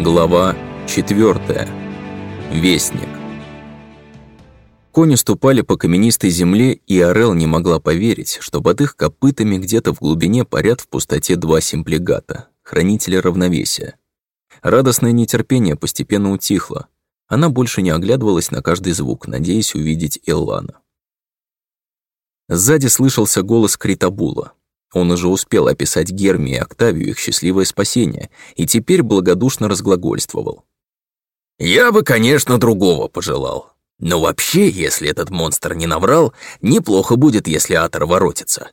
Глава 4. Вестник. Кони ступали по каменистой земле, и Орел не могла поверить, что под их копытами где-то в глубине парят в пустоте два симплегата, хранителя равновесия. Радостное нетерпение постепенно утихло. Она больше не оглядывалась на каждый звук, надеясь увидеть Эллана. Сзади слышался голос Критабула. Он уже успел описать Герми и Октавию их счастливое спасение, и теперь благодушно разглагольствовал. «Я бы, конечно, другого пожелал. Но вообще, если этот монстр не наврал, неплохо будет, если Атор воротится».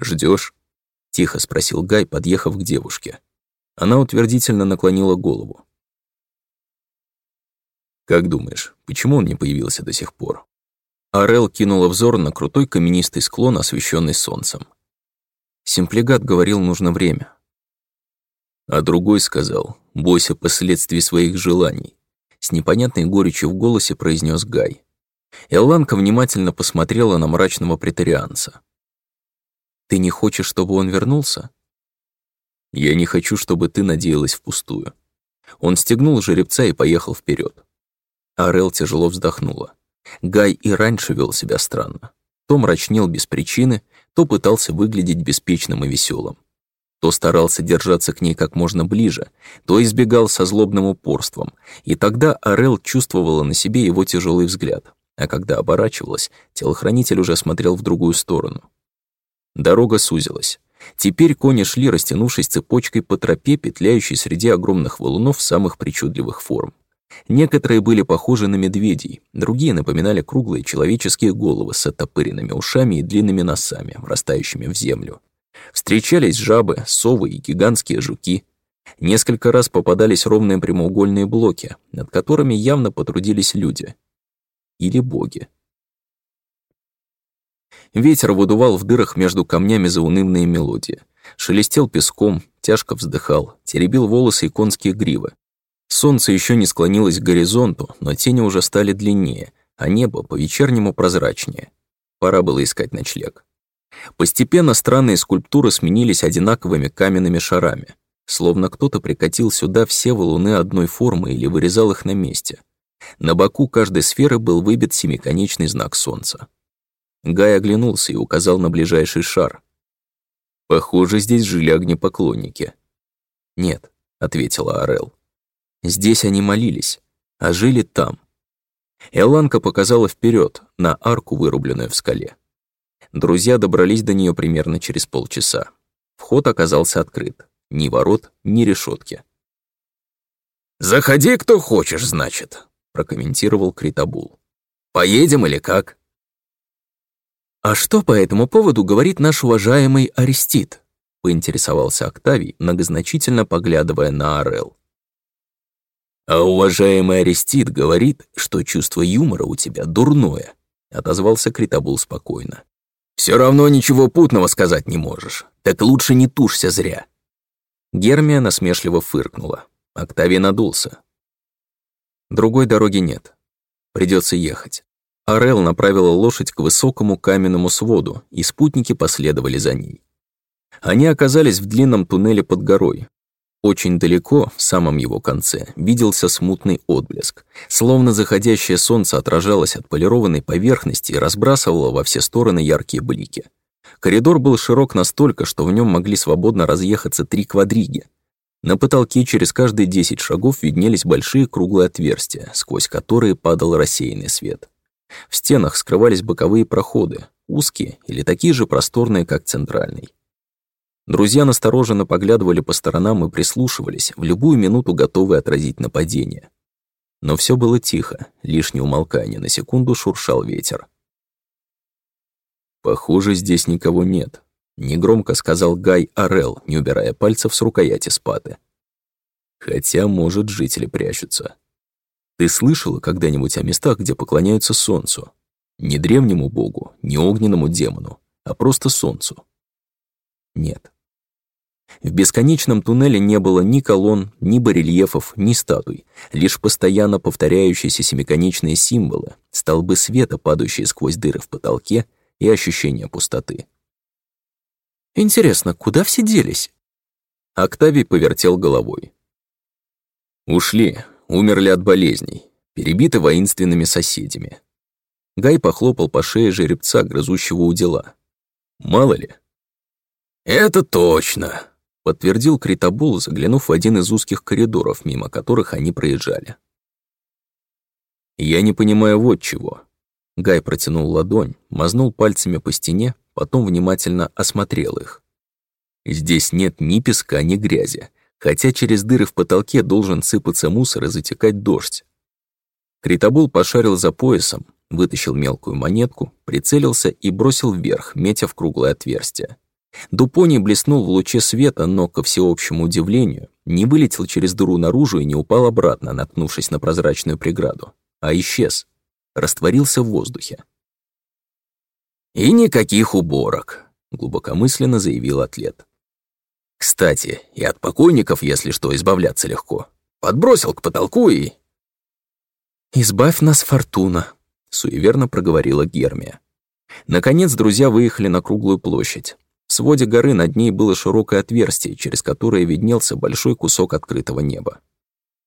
«Ждёшь?» — тихо спросил Гай, подъехав к девушке. Она утвердительно наклонила голову. «Как думаешь, почему он не появился до сих пор?» Арел кинула взор на крутой каменистый склон, освещенный солнцем. Симплегат говорил, нужно время. А другой сказал, бойся последствий своих желаний. С непонятной горечью в голосе произнес Гай. Элланка внимательно посмотрела на мрачного претарианца. «Ты не хочешь, чтобы он вернулся?» «Я не хочу, чтобы ты надеялась впустую». Он стегнул жеребца и поехал вперед. Арел тяжело вздохнула. Гай и раньше вел себя странно. То мрачнел без причины, то пытался выглядеть беспечным и веселым. То старался держаться к ней как можно ближе, то избегал со злобным упорством, и тогда Орел чувствовала на себе его тяжелый взгляд, а когда оборачивалась, телохранитель уже смотрел в другую сторону. Дорога сузилась. Теперь кони шли, растянувшись цепочкой по тропе, петляющей среди огромных валунов самых причудливых форм. Некоторые были похожи на медведей, другие напоминали круглые человеческие головы с оттопыренными ушами и длинными носами, врастающими в землю. Встречались жабы, совы и гигантские жуки. Несколько раз попадались ровные прямоугольные блоки, над которыми явно потрудились люди. Или боги. Ветер выдувал в дырах между камнями заунывные мелодии. Шелестел песком, тяжко вздыхал, теребил волосы и конские гривы, Солнце еще не склонилось к горизонту, но тени уже стали длиннее, а небо по-вечернему прозрачнее. Пора было искать ночлег. Постепенно странные скульптуры сменились одинаковыми каменными шарами, словно кто-то прикатил сюда все валуны одной формы или вырезал их на месте. На боку каждой сферы был выбит семиконечный знак солнца. Гай оглянулся и указал на ближайший шар. «Похоже, здесь жили огнепоклонники». «Нет», — ответила Орел. Здесь они молились, а жили там. Эланка показала вперед на арку, вырубленную в скале. Друзья добрались до нее примерно через полчаса. Вход оказался открыт. Ни ворот, ни решетки. «Заходи, кто хочешь, значит», — прокомментировал Критабул. «Поедем или как?» «А что по этому поводу говорит наш уважаемый Арестит?» — поинтересовался Октавий, многозначительно поглядывая на Орел. «А уважаемый Арестит говорит, что чувство юмора у тебя дурное», — отозвался Критабул спокойно. «Все равно ничего путного сказать не можешь. Так лучше не тушься зря». Гермия насмешливо фыркнула. Октавий надулся. Другой дороги нет. Придется ехать. Арел направила лошадь к высокому каменному своду, и спутники последовали за ней. Они оказались в длинном туннеле под горой, очень далеко, в самом его конце, виделся смутный отблеск, словно заходящее солнце отражалось от полированной поверхности и разбрасывало во все стороны яркие блики. Коридор был широк настолько, что в нем могли свободно разъехаться три квадриги. На потолке через каждые десять шагов виднелись большие круглые отверстия, сквозь которые падал рассеянный свет. В стенах скрывались боковые проходы, узкие или такие же просторные, как центральный. Друзья настороженно поглядывали по сторонам и прислушивались, в любую минуту готовые отразить нападение. Но все было тихо, лишь умолкая, на секунду шуршал ветер. «Похоже, здесь никого нет», — негромко сказал Гай Орел, не убирая пальцев с рукояти спаты. «Хотя, может, жители прячутся. Ты слышала когда-нибудь о местах, где поклоняются солнцу? Не древнему богу, не огненному демону, а просто солнцу?» «Нет», в бесконечном туннеле не было ни колонн, ни барельефов, ни статуй, лишь постоянно повторяющиеся семиконечные символы, столбы света, падающие сквозь дыры в потолке, и ощущение пустоты. «Интересно, куда все делись?» Октавий повертел головой. Ушли, умерли от болезней, перебиты воинственными соседями. Гай похлопал по шее жеребца, грызущего у дела. Мало ли. «Это точно», — подтвердил Критобул, заглянув в один из узких коридоров, мимо которых они проезжали. «Я не понимаю вот чего». Гай протянул ладонь, мазнул пальцами по стене, потом внимательно осмотрел их. Здесь нет ни песка, ни грязи, хотя через дыры в потолке должен сыпаться мусор и затекать дождь. Критобул пошарил за поясом, вытащил мелкую монетку, прицелился и бросил вверх, метя в круглое отверстие. Дупоний блеснул в луче света, но, ко всеобщему удивлению, не вылетел через дыру наружу и не упал обратно, наткнувшись на прозрачную преграду, а исчез, растворился в воздухе. «И никаких уборок», — глубокомысленно заявил атлет. «Кстати, и от покойников, если что, избавляться легко. Подбросил к потолку и...» «Избавь нас, Фортуна», — суеверно проговорила Гермия. Наконец друзья выехали на круглую площадь. Своде горы над ней было широкое отверстие, через которое виднелся большой кусок открытого неба.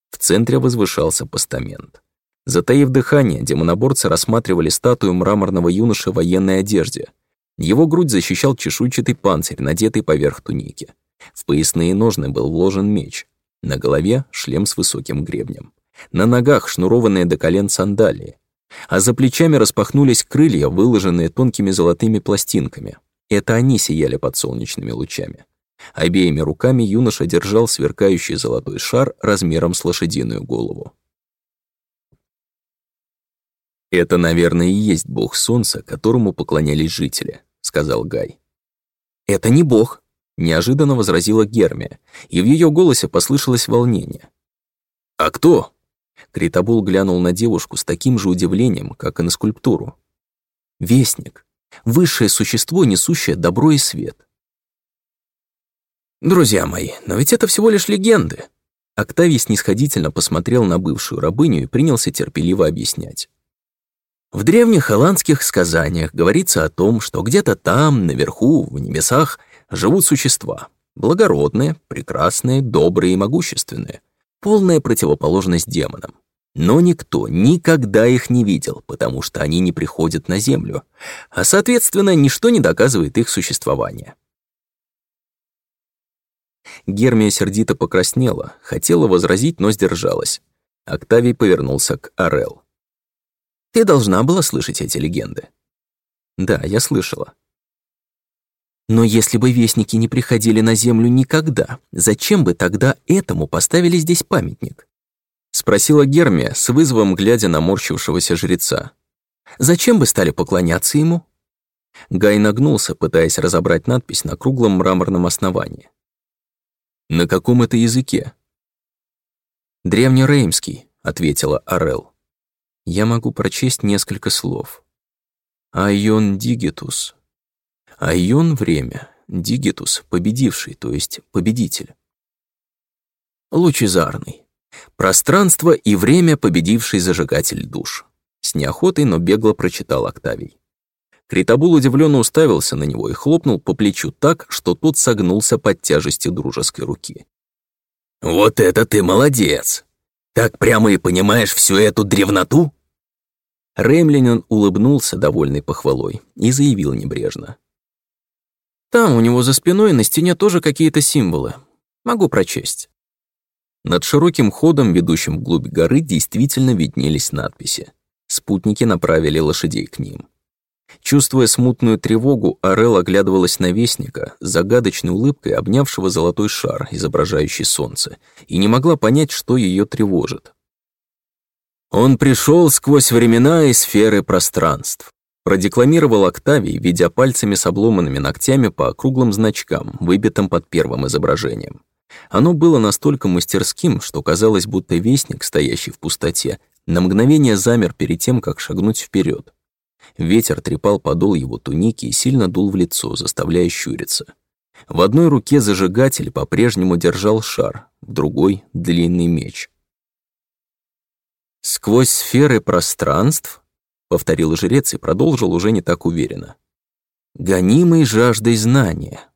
В центре возвышался постамент. Затаив дыхание, демоноборцы рассматривали статую мраморного юноши в военной одежде. Его грудь защищал чешуйчатый панцирь, надетый поверх туники. В поясные ножны был вложен меч. На голове шлем с высоким гребнем. На ногах шнурованные до колен сандалии. А за плечами распахнулись крылья, выложенные тонкими золотыми пластинками. Это они сияли под солнечными лучами. Обеими руками юноша держал сверкающий золотой шар размером с лошадиную голову. «Это, наверное, и есть бог солнца, которому поклонялись жители», — сказал Гай. «Это не бог», — неожиданно возразила Гермия, и в ее голосе послышалось волнение. «А кто?» Критобул глянул на девушку с таким же удивлением, как и на скульптуру. «Вестник. Высшее существо, несущее добро и свет». «Друзья мои, но ведь это всего лишь легенды». Октавий снисходительно посмотрел на бывшую рабыню и принялся терпеливо объяснять. В древних холландских сказаниях говорится о том, что где-то там, наверху, в небесах, живут существа. Благородные, прекрасные, добрые и могущественные полная противоположность демонам. Но никто никогда их не видел, потому что они не приходят на Землю, а, соответственно, ничто не доказывает их существование. Гермия сердито покраснела, хотела возразить, но сдержалась. Октавий повернулся к Орел. «Ты должна была слышать эти легенды?» «Да, я слышала. Но если бы вестники не приходили на Землю никогда, зачем бы тогда этому поставили здесь памятник? Спросила Гермия, с вызовом глядя на морщившегося жреца. Зачем бы стали поклоняться ему? Гай нагнулся, пытаясь разобрать надпись на круглом мраморном основании. «На каком это языке?» «Древнереймский», — ответила Орел. «Я могу прочесть несколько слов. Айон дигитус, Айон — время, Дигитус — победивший, то есть победитель. Лучезарный. Пространство и время, победивший зажигатель душ. С неохотой, но бегло прочитал Октавий. Критобул удивленно уставился на него и хлопнул по плечу так, что тот согнулся под тяжестью дружеской руки. «Вот это ты молодец! Так прямо и понимаешь всю эту древноту?» Ремлинин улыбнулся, довольный похвалой, и заявил небрежно. Там у него за спиной на стене тоже какие-то символы. Могу прочесть. Над широким ходом, ведущим вглубь горы, действительно виднелись надписи. Спутники направили лошадей к ним. Чувствуя смутную тревогу, Орел оглядывалась на Вестника, загадочной улыбкой обнявшего золотой шар, изображающий солнце, и не могла понять, что ее тревожит. Он пришел сквозь времена и сферы пространств. Продекламировал Октавий, ведя пальцами с обломанными ногтями по круглым значкам, выбитым под первым изображением. Оно было настолько мастерским, что казалось, будто вестник, стоящий в пустоте, на мгновение замер перед тем, как шагнуть вперед. Ветер трепал подол его туники и сильно дул в лицо, заставляя щуриться. В одной руке зажигатель по-прежнему держал шар, в другой — длинный меч. Сквозь сферы пространств повторил жрец и продолжил уже не так уверенно. Гонимый жаждой знания.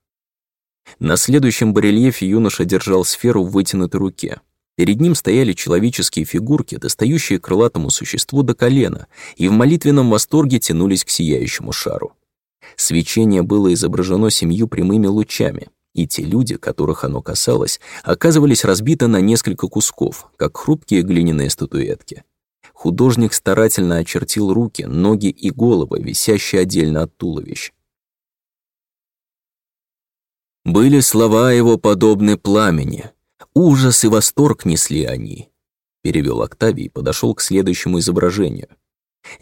На следующем барельефе юноша держал сферу в вытянутой руке. Перед ним стояли человеческие фигурки, достающие крылатому существу до колена, и в молитвенном восторге тянулись к сияющему шару. Свечение было изображено семью прямыми лучами, и те люди, которых оно касалось, оказывались разбиты на несколько кусков, как хрупкие глиняные статуэтки. Художник старательно очертил руки, ноги и головы, висящие отдельно от туловищ. Были слова его подобны пламени. Ужас и восторг несли они. Перевел Октавий и подошел к следующему изображению.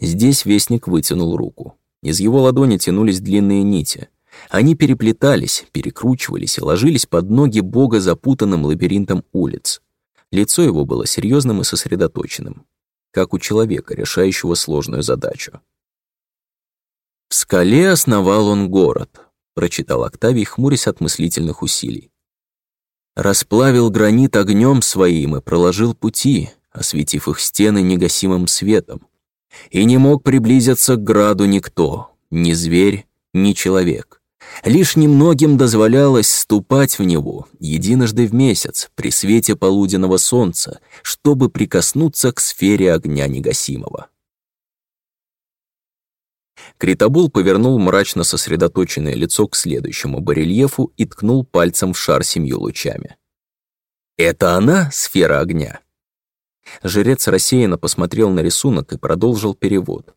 Здесь вестник вытянул руку. Из его ладони тянулись длинные нити. Они переплетались, перекручивались и ложились под ноги бога запутанным лабиринтом улиц. Лицо его было серьезным и сосредоточенным, как у человека, решающего сложную задачу. В скале основал он город прочитал Октавий, хмурясь от мыслительных усилий. Расплавил гранит огнем своим и проложил пути, осветив их стены негасимым светом. И не мог приблизиться к граду никто, ни зверь, ни человек. Лишь немногим дозволялось ступать в него единожды в месяц при свете полуденного солнца, чтобы прикоснуться к сфере огня негасимого. Критобул повернул мрачно сосредоточенное лицо к следующему барельефу и ткнул пальцем в шар семью лучами. «Это она, сфера огня?» Жрец рассеянно посмотрел на рисунок и продолжил перевод.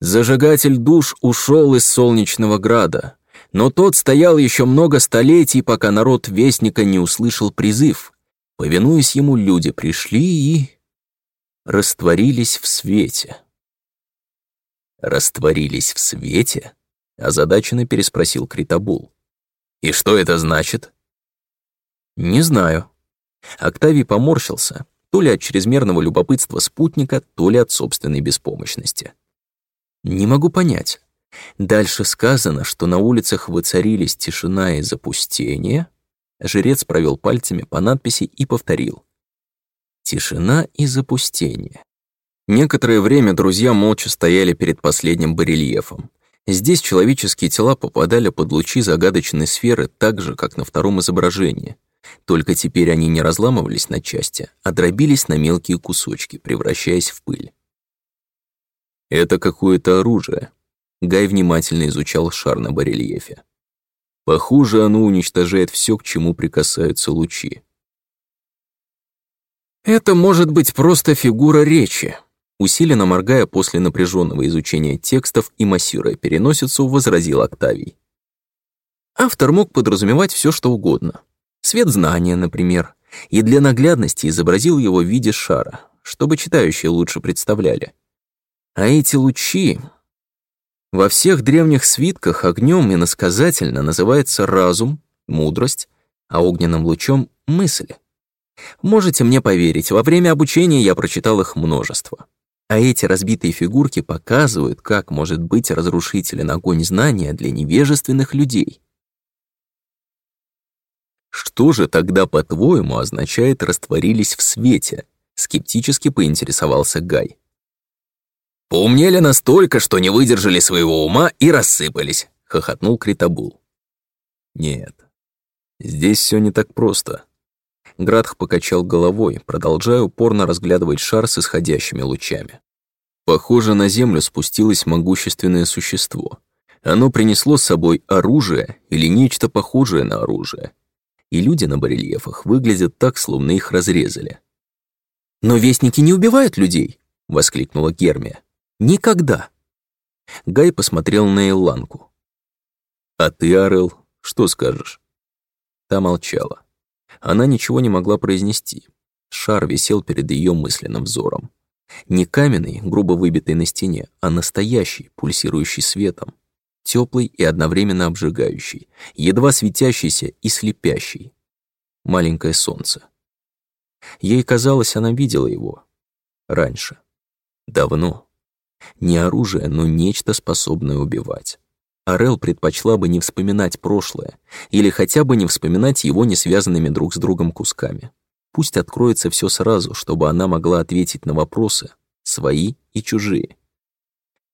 Зажигатель душ ушел из Солнечного Града, но тот стоял еще много столетий, пока народ Вестника не услышал призыв. Повинуясь ему, люди пришли и... растворились в свете растворились в свете?» озадаченно переспросил Критобул. «И что это значит?» «Не знаю». Октавий поморщился, то ли от чрезмерного любопытства спутника, то ли от собственной беспомощности. «Не могу понять. Дальше сказано, что на улицах воцарились тишина и запустение». Жрец провел пальцами по надписи и повторил. «Тишина и запустение». Некоторое время друзья молча стояли перед последним барельефом. Здесь человеческие тела попадали под лучи загадочной сферы так же, как на втором изображении. Только теперь они не разламывались на части, а дробились на мелкие кусочки, превращаясь в пыль. «Это какое-то оружие», — Гай внимательно изучал шар на барельефе. «Похоже, оно уничтожает все, к чему прикасаются лучи». «Это может быть просто фигура речи», Усиленно моргая после напряженного изучения текстов и массируя переносицу, возразил Октавий. Автор мог подразумевать все, что угодно. Свет знания, например, и для наглядности изобразил его в виде шара, чтобы читающие лучше представляли. А эти лучи... Во всех древних свитках огнем иносказательно называется разум, мудрость, а огненным лучом — мысль. Можете мне поверить, во время обучения я прочитал их множество. А эти разбитые фигурки показывают, как может быть разрушителен огонь знания для невежественных людей. Что же тогда, по-твоему, означает «растворились в свете»? Скептически поинтересовался Гай. «Поумнели настолько, что не выдержали своего ума и рассыпались», — хохотнул Критобул. «Нет, здесь все не так просто». Градх покачал головой, продолжая упорно разглядывать шар с исходящими лучами. Похоже, на Землю спустилось могущественное существо. Оно принесло с собой оружие или нечто похожее на оружие. И люди на барельефах выглядят так, словно их разрезали. «Но вестники не убивают людей!» — воскликнула Гермия. «Никогда!» Гай посмотрел на Элланку. «А ты, Арел, что скажешь?» Та молчала. Она ничего не могла произнести. Шар висел перед ее мысленным взором. Не каменный, грубо выбитый на стене, а настоящий, пульсирующий светом. Теплый и одновременно обжигающий, едва светящийся и слепящий. Маленькое солнце. Ей казалось, она видела его. Раньше. Давно. Не оружие, но нечто, способное убивать. Арел предпочла бы не вспоминать прошлое, или хотя бы не вспоминать его не связанными друг с другом кусками. Пусть откроется все сразу, чтобы она могла ответить на вопросы, свои и чужие.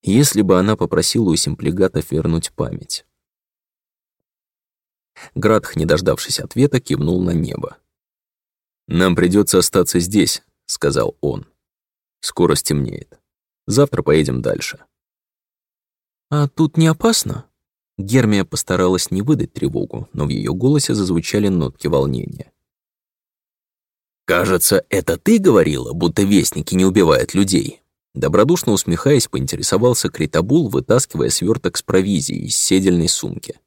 Если бы она попросила у симплегатов вернуть память. Градх, не дождавшись ответа, кивнул на небо. «Нам придется остаться здесь», — сказал он. «Скоро стемнеет. Завтра поедем дальше». «А тут не опасно?» Гермия постаралась не выдать тревогу, но в ее голосе зазвучали нотки волнения. «Кажется, это ты говорила, будто вестники не убивают людей?» Добродушно усмехаясь, поинтересовался Критабул, вытаскивая сверток с провизией из седельной сумки.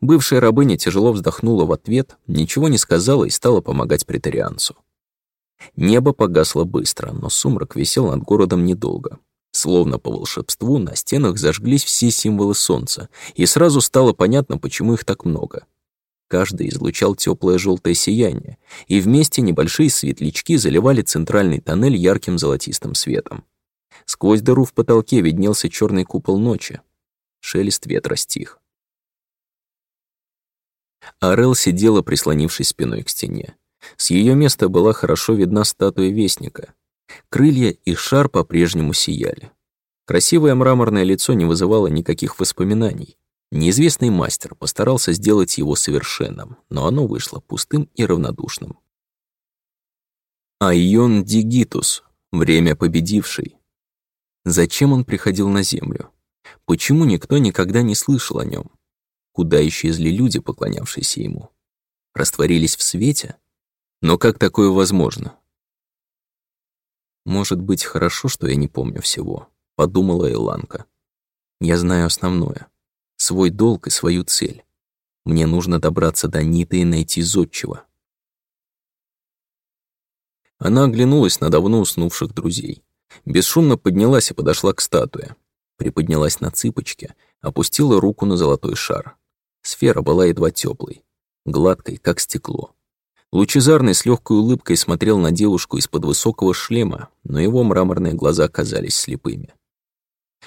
Бывшая рабыня тяжело вздохнула в ответ, ничего не сказала и стала помогать претарианцу. Небо погасло быстро, но сумрак висел над городом недолго. Словно по волшебству на стенах зажглись все символы солнца, и сразу стало понятно, почему их так много. Каждый излучал теплое желтое сияние, и вместе небольшие светлячки заливали центральный тоннель ярким золотистым светом. Сквозь дыру в потолке виднелся черный купол ночи. Шелест ветра стих. Арел сидела, прислонившись спиной к стене. С ее места была хорошо видна статуя Вестника. Крылья и шар по-прежнему сияли. Красивое мраморное лицо не вызывало никаких воспоминаний. Неизвестный мастер постарался сделать его совершенным, но оно вышло пустым и равнодушным. Айон Дигитус, время победивший. Зачем он приходил на Землю? Почему никто никогда не слышал о нем? Куда исчезли люди, поклонявшиеся ему? Растворились в свете? Но как такое возможно? Может быть, хорошо, что я не помню всего, подумала Иланка. Я знаю основное. Свой долг и свою цель. Мне нужно добраться до Ниты и найти Зодчего. Она оглянулась на давно уснувших друзей. Бесшумно поднялась и подошла к статуе. Приподнялась на цыпочки, опустила руку на золотой шар. Сфера была едва теплой, гладкой, как стекло. Лучезарный с легкой улыбкой смотрел на девушку из-под высокого шлема, но его мраморные глаза казались слепыми.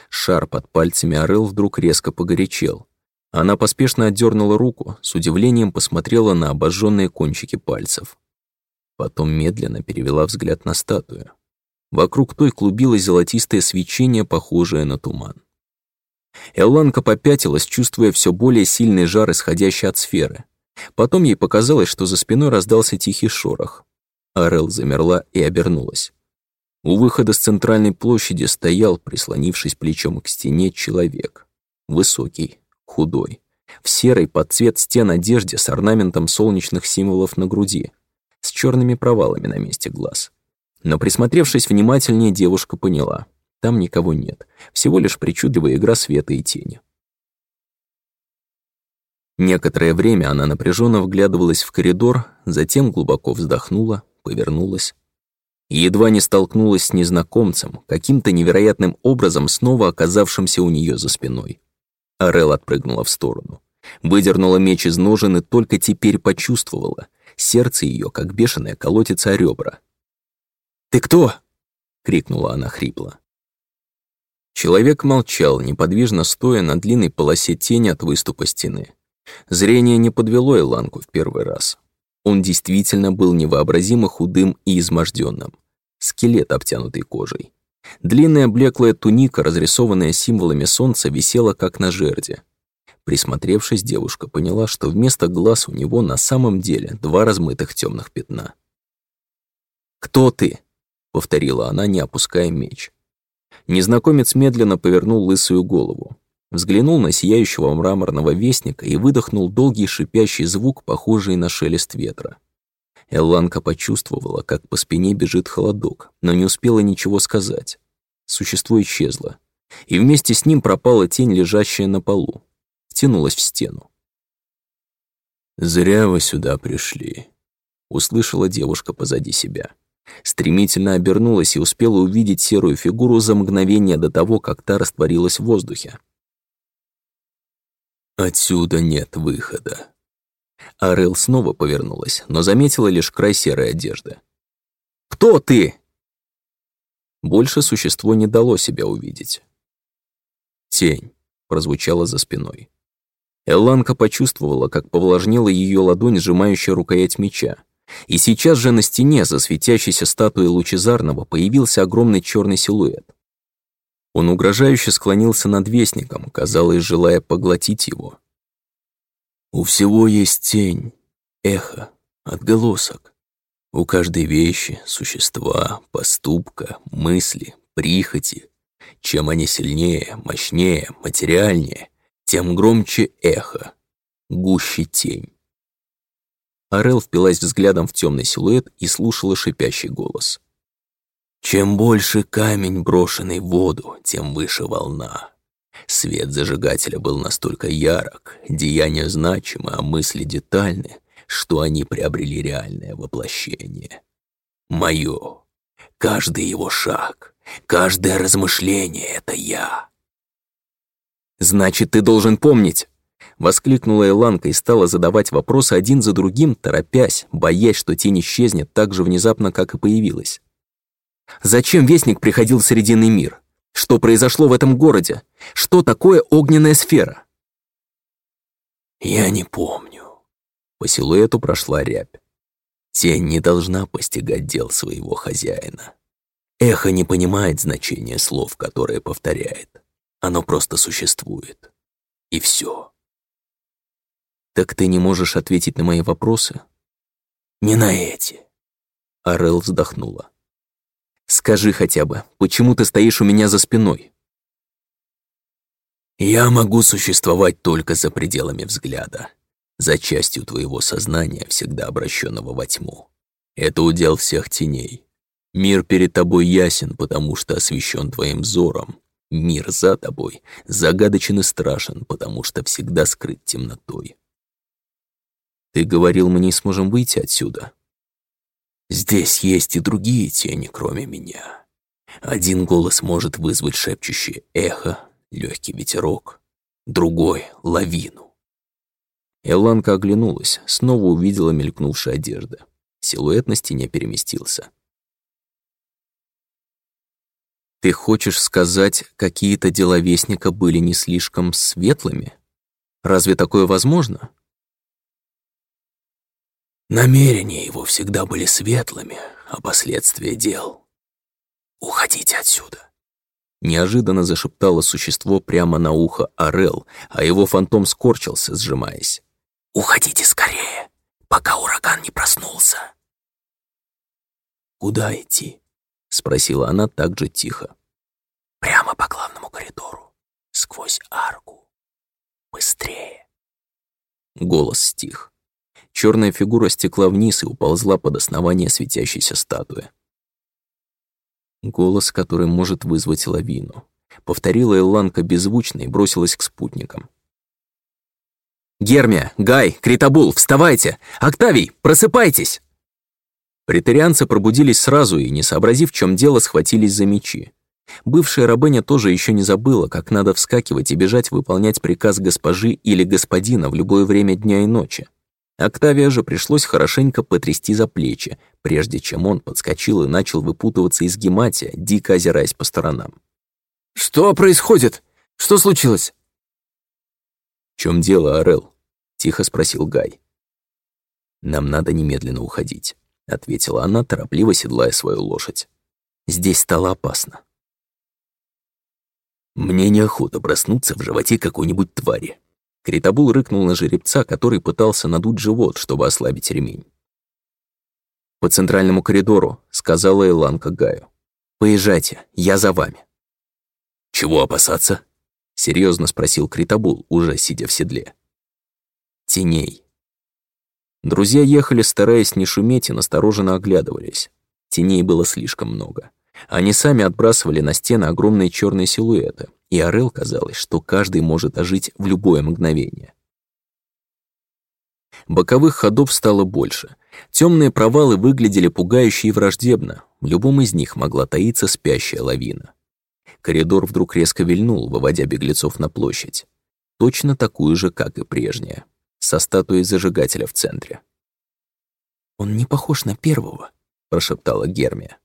Шар под пальцами Орел вдруг резко погорячел. Она поспешно отдернула руку, с удивлением посмотрела на обожженные кончики пальцев. Потом медленно перевела взгляд на статую. Вокруг той клубилось золотистое свечение, похожее на туман. Элланка попятилась, чувствуя все более сильный жар, исходящий от сферы. Потом ей показалось, что за спиной раздался тихий шорох. Арел замерла и обернулась. У выхода с центральной площади стоял, прислонившись плечом к стене, человек. Высокий, худой, в серой под цвет стен одежде с орнаментом солнечных символов на груди, с черными провалами на месте глаз. Но присмотревшись внимательнее, девушка поняла — там никого нет, всего лишь причудливая игра света и тени. Некоторое время она напряженно вглядывалась в коридор, затем глубоко вздохнула, повернулась. Едва не столкнулась с незнакомцем, каким-то невероятным образом снова оказавшимся у нее за спиной. Арел отпрыгнула в сторону. Выдернула меч из ножен и только теперь почувствовала. Сердце ее, как бешеное, колотится о ребра. «Ты кто?» — крикнула она хрипло. Человек молчал, неподвижно стоя на длинной полосе тени от выступа стены. Зрение не подвело Иланку в первый раз. Он действительно был невообразимо худым и изможденным. Скелет, обтянутый кожей. Длинная блеклая туника, разрисованная символами солнца, висела как на жерде. Присмотревшись, девушка поняла, что вместо глаз у него на самом деле два размытых темных пятна. «Кто ты?» — повторила она, не опуская меч. Незнакомец медленно повернул лысую голову, взглянул на сияющего мраморного вестника и выдохнул долгий шипящий звук, похожий на шелест ветра. Элланка почувствовала, как по спине бежит холодок, но не успела ничего сказать. Существо исчезло, и вместе с ним пропала тень, лежащая на полу. Втянулась в стену. «Зря вы сюда пришли», — услышала девушка позади себя. Стремительно обернулась и успела увидеть серую фигуру за мгновение до того, как та растворилась в воздухе. «Отсюда нет выхода». Арел снова повернулась, но заметила лишь край серой одежды. «Кто ты?» Больше существо не дало себя увидеть. «Тень», — прозвучала за спиной. Элланка почувствовала, как повлажнела ее ладонь, сжимающая рукоять меча. И сейчас же на стене за светящейся статуей Лучезарного появился огромный черный силуэт. Он угрожающе склонился над Вестником, казалось, желая поглотить его. «У всего есть тень, эхо, отголосок. У каждой вещи, существа, поступка, мысли, прихоти. Чем они сильнее, мощнее, материальнее, тем громче эхо, гуще тень. Орел впилась взглядом в темный силуэт и слушала шипящий голос. Чем больше камень, брошенный в воду, тем выше волна. Свет зажигателя был настолько ярок, деяния значимы, а мысли детальны, что они приобрели реальное воплощение. Моё. Каждый его шаг, каждое размышление — это я. «Значит, ты должен помнить!» Воскликнула Эланка и стала задавать вопросы один за другим, торопясь, боясь, что тень исчезнет так же внезапно, как и появилась. Зачем Вестник приходил в Срединный мир? Что произошло в этом городе? Что такое огненная сфера? Я не помню. По силуэту прошла рябь. Тень не должна постигать дел своего хозяина. Эхо не понимает значения слов, которые повторяет. Оно просто существует. И все. Так ты не можешь ответить на мои вопросы? Не на эти. Арел вздохнула. Скажи хотя бы, почему ты стоишь у меня за спиной? Я могу существовать только за пределами взгляда, за частью твоего сознания, всегда обращенного во тьму. Это удел всех теней. Мир перед тобой ясен, потому что освещен твоим взором. Мир за тобой загадочен и страшен, потому что всегда скрыт темнотой. Ты говорил, мы не сможем выйти отсюда. Здесь есть и другие тени, кроме меня. Один голос может вызвать шепчущее эхо, легкий ветерок, другой — лавину. Эланка оглянулась, снова увидела мелькнувшие одежды. Силуэт на стене переместился. «Ты хочешь сказать, какие-то дела Вестника были не слишком светлыми? Разве такое возможно?» Намерения его всегда были светлыми, а последствия дел... Уходите отсюда. Неожиданно зашептало существо прямо на ухо Орел, а его фантом скорчился, сжимаясь. «Уходите скорее, пока ураган не проснулся!» «Куда идти?» — спросила она так же тихо. «Прямо по главному коридору, сквозь арку. Быстрее!» Голос стих. Черная фигура стекла вниз и уползла под основание светящейся статуи. Голос, который может вызвать лавину. Повторила Элланка беззвучно и бросилась к спутникам. «Гермия! Гай! Критабул! Вставайте! Октавий! Просыпайтесь!» Претарианцы пробудились сразу и, не сообразив, в чем дело, схватились за мечи. Бывшая рабыня тоже еще не забыла, как надо вскакивать и бежать выполнять приказ госпожи или господина в любое время дня и ночи. Октавия же пришлось хорошенько потрясти за плечи, прежде чем он подскочил и начал выпутываться из гематия, дико озираясь по сторонам. «Что происходит? Что случилось?» «В чем дело, Орел?» — тихо спросил Гай. «Нам надо немедленно уходить», — ответила она, торопливо седлая свою лошадь. «Здесь стало опасно». «Мне неохота проснуться в животе какой-нибудь твари», Критабул рыкнул на жеребца, который пытался надуть живот, чтобы ослабить ремень. «По центральному коридору», — сказала Эланка Гаю. «Поезжайте, я за вами». «Чего опасаться?» — серьезно спросил Критабул, уже сидя в седле. «Теней». Друзья ехали, стараясь не шуметь, и настороженно оглядывались. Теней было слишком много. Они сами отбрасывали на стены огромные черные силуэты, и Орел казалось, что каждый может ожить в любое мгновение. Боковых ходов стало больше. Темные провалы выглядели пугающе и враждебно. В любом из них могла таиться спящая лавина. Коридор вдруг резко вильнул, выводя беглецов на площадь. Точно такую же, как и прежняя, со статуей зажигателя в центре. «Он не похож на первого», — прошептала Гермия.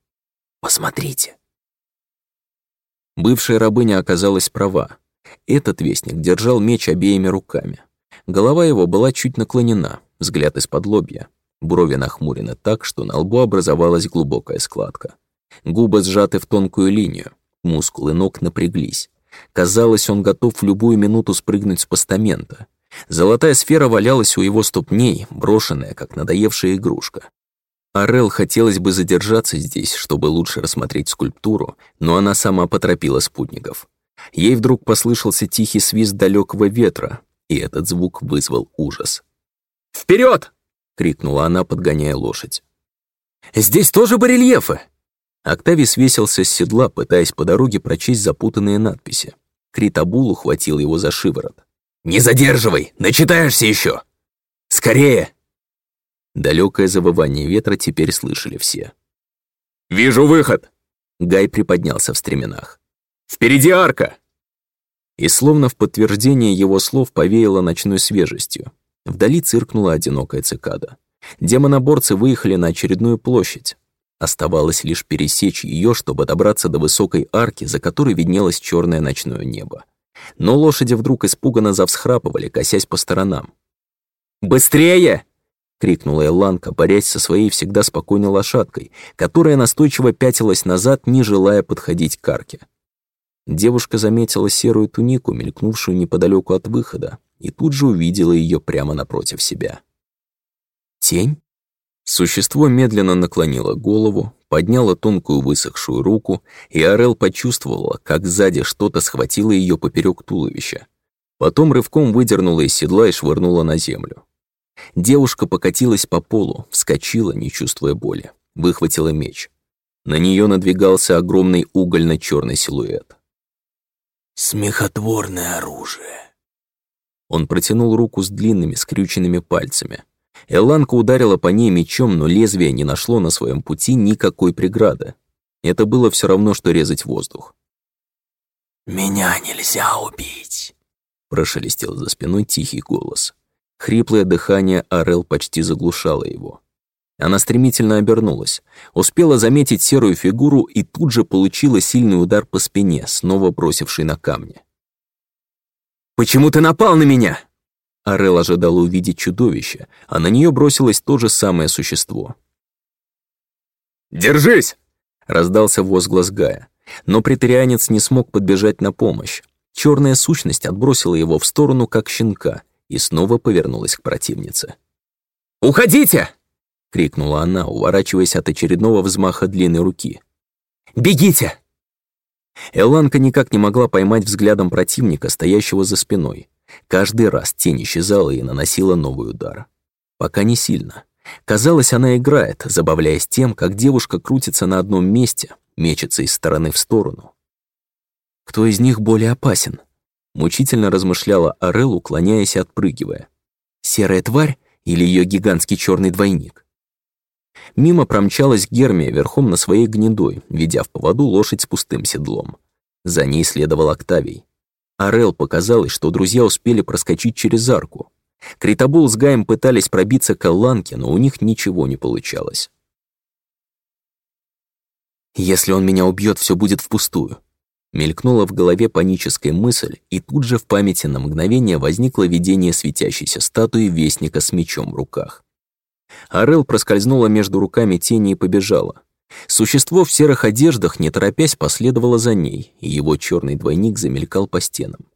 «Посмотрите». Бывшая рабыня оказалась права. Этот вестник держал меч обеими руками. Голова его была чуть наклонена, взгляд из-под лобья. Брови нахмурены так, что на лбу образовалась глубокая складка. Губы сжаты в тонкую линию, мускулы ног напряглись. Казалось, он готов в любую минуту спрыгнуть с постамента. Золотая сфера валялась у его ступней, брошенная, как надоевшая игрушка. Арел хотелось бы задержаться здесь, чтобы лучше рассмотреть скульптуру, но она сама поторопила спутников. Ей вдруг послышался тихий свист далекого ветра, и этот звук вызвал ужас. «Вперед!» — крикнула она, подгоняя лошадь. «Здесь тоже барельефы!» Октавий свесился с седла, пытаясь по дороге прочесть запутанные надписи. Критабул ухватил его за шиворот. «Не задерживай! Начитаешься еще! Скорее!» Далекое завывание ветра теперь слышали все. «Вижу выход!» Гай приподнялся в стременах. «Впереди арка!» И словно в подтверждение его слов повеяло ночной свежестью. Вдали циркнула одинокая цикада. Демоноборцы выехали на очередную площадь. Оставалось лишь пересечь ее, чтобы добраться до высокой арки, за которой виднелось черное ночное небо. Но лошади вдруг испуганно завсхрапывали, косясь по сторонам. «Быстрее!» — крикнула Эланка, борясь со своей всегда спокойной лошадкой, которая настойчиво пятилась назад, не желая подходить к арке. Девушка заметила серую тунику, мелькнувшую неподалеку от выхода, и тут же увидела ее прямо напротив себя. Тень? Существо медленно наклонило голову, подняло тонкую высохшую руку, и Орел почувствовала, как сзади что-то схватило ее поперек туловища. Потом рывком выдернула из седла и швырнула на землю. Девушка покатилась по полу, вскочила, не чувствуя боли, выхватила меч. На нее надвигался огромный угольно-черный силуэт. «Смехотворное оружие». Он протянул руку с длинными скрюченными пальцами. Эланка ударила по ней мечом, но лезвие не нашло на своем пути никакой преграды. Это было все равно, что резать воздух. «Меня нельзя убить», — прошелестел за спиной тихий голос. Хриплое дыхание Арел почти заглушало его. Она стремительно обернулась, успела заметить серую фигуру и тут же получила сильный удар по спине, снова бросивший на камни. «Почему ты напал на меня?» Арел ожидала увидеть чудовище, а на нее бросилось то же самое существо. «Держись!» — раздался возглас Гая. Но претарианец не смог подбежать на помощь. Черная сущность отбросила его в сторону, как щенка — и снова повернулась к противнице. «Уходите!» — крикнула она, уворачиваясь от очередного взмаха длинной руки. «Бегите!» Эланка никак не могла поймать взглядом противника, стоящего за спиной. Каждый раз тень исчезала и наносила новый удар. Пока не сильно. Казалось, она играет, забавляясь тем, как девушка крутится на одном месте, мечется из стороны в сторону. Кто из них более опасен? Мучительно размышляла Орел, уклоняясь и отпрыгивая. Серая тварь или ее гигантский черный двойник? Мимо промчалась Гермия верхом на своей гнедой, ведя в поводу лошадь с пустым седлом. За ней следовал Октавий. Орел показалось, что друзья успели проскочить через арку. Критобул с Гаем пытались пробиться к Алланке, но у них ничего не получалось. «Если он меня убьет, все будет впустую», Мелькнула в голове паническая мысль, и тут же в памяти на мгновение возникло видение светящейся статуи Вестника с мечом в руках. Орел проскользнула между руками тени и побежала. Существо в серых одеждах, не торопясь, последовало за ней, и его черный двойник замелькал по стенам.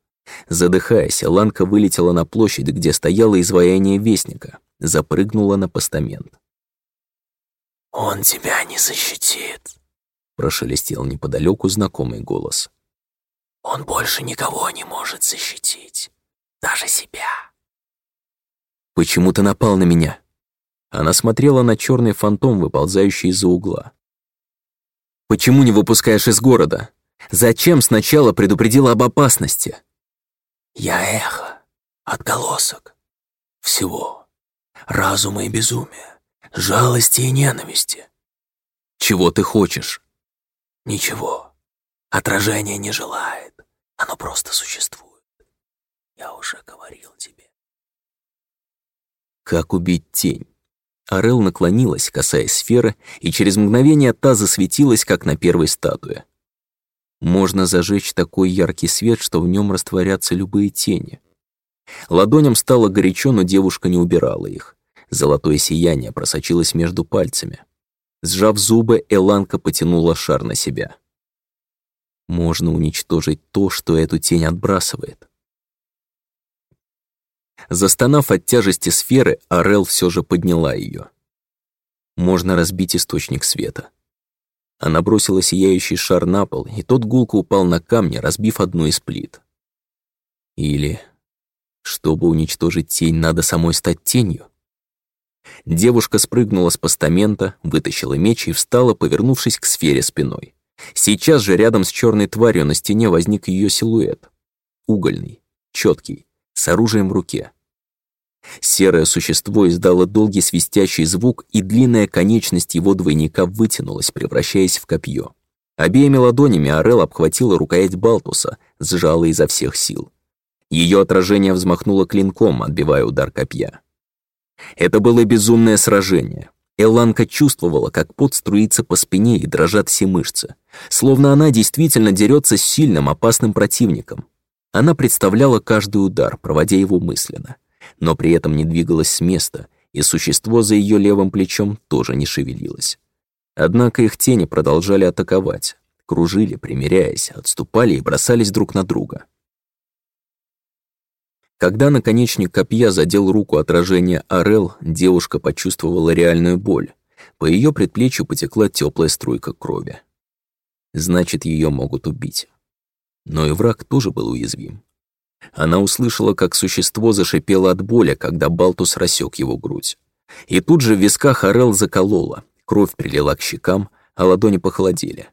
Задыхаясь, Ланка вылетела на площадь, где стояло изваяние Вестника, запрыгнула на постамент. «Он тебя не защитит», прошелестел неподалеку знакомый голос. Он больше никого не может защитить, даже себя. Почему ты напал на меня? Она смотрела на черный фантом, выползающий из-за угла. Почему не выпускаешь из города? Зачем сначала предупредила об опасности? Я эхо, отголосок. Всего. Разума и безумия, жалости и ненависти. Чего ты хочешь? Ничего. Отражение не желает. Оно просто существует. Я уже говорил тебе. Как убить тень? Орел наклонилась, касаясь сферы, и через мгновение та засветилась, как на первой статуе. Можно зажечь такой яркий свет, что в нем растворятся любые тени. Ладоням стало горячо, но девушка не убирала их. Золотое сияние просочилось между пальцами. Сжав зубы, Эланка потянула шар на себя. Можно уничтожить то, что эту тень отбрасывает. Застонав от тяжести сферы, Орел все же подняла ее. Можно разбить источник света. Она бросила сияющий шар на пол, и тот гулко упал на камни, разбив одну из плит. Или, чтобы уничтожить тень, надо самой стать тенью? Девушка спрыгнула с постамента, вытащила меч и встала, повернувшись к сфере спиной. Сейчас же рядом с черной тварью на стене возник ее силуэт. Угольный, четкий, с оружием в руке. Серое существо издало долгий свистящий звук, и длинная конечность его двойника вытянулась, превращаясь в копье. Обеими ладонями Орел обхватила рукоять Балтуса, сжала изо всех сил. Ее отражение взмахнуло клинком, отбивая удар копья. Это было безумное сражение. Элланка чувствовала, как пот струится по спине и дрожат все мышцы. Словно она действительно дерется с сильным, опасным противником. Она представляла каждый удар, проводя его мысленно но при этом не двигалась с места, и существо за ее левым плечом тоже не шевелилось. Однако их тени продолжали атаковать, кружили, примиряясь, отступали и бросались друг на друга. Когда наконечник копья задел руку отражения Орел, девушка почувствовала реальную боль. По ее предплечью потекла теплая струйка крови. Значит, ее могут убить. Но и враг тоже был уязвим. Она услышала, как существо зашипело от боли, когда Балтус рассек его грудь. И тут же в висках Орел заколола, кровь прилила к щекам, а ладони похолодели.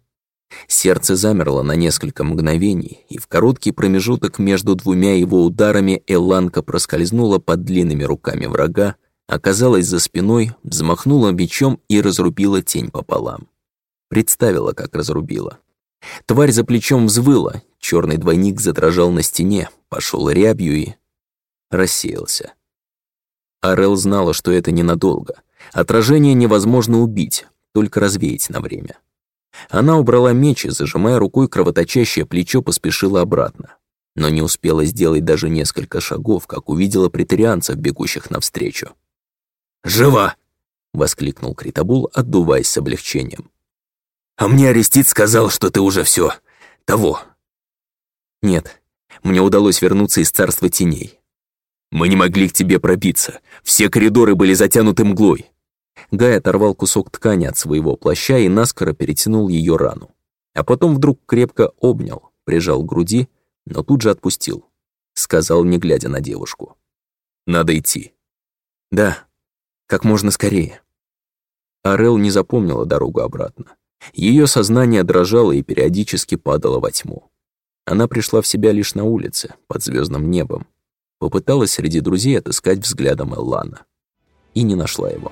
Сердце замерло на несколько мгновений, и в короткий промежуток между двумя его ударами Эланка проскользнула под длинными руками врага, оказалась за спиной, взмахнула мечом и разрубила тень пополам. Представила, как разрубила. Тварь за плечом взвыла, черный двойник задрожал на стене, пошел рябью и... рассеялся. Арел знала, что это ненадолго. Отражение невозможно убить, только развеять на время. Она убрала меч и, зажимая рукой кровоточащее плечо, поспешила обратно. Но не успела сделать даже несколько шагов, как увидела претарианцев, бегущих навстречу. «Жива!» — воскликнул Критабул, отдуваясь с облегчением. А мне Арестит сказал, что ты уже все того. Нет, мне удалось вернуться из царства теней. Мы не могли к тебе пробиться. Все коридоры были затянуты мглой. Гай оторвал кусок ткани от своего плаща и наскоро перетянул ее рану. А потом вдруг крепко обнял, прижал к груди, но тут же отпустил. Сказал, не глядя на девушку. «Надо идти». «Да, как можно скорее». Арел не запомнила дорогу обратно. Ее сознание дрожало и периодически падало во тьму. Она пришла в себя лишь на улице, под звездным небом. Попыталась среди друзей отыскать взглядом Эллана. И не нашла его.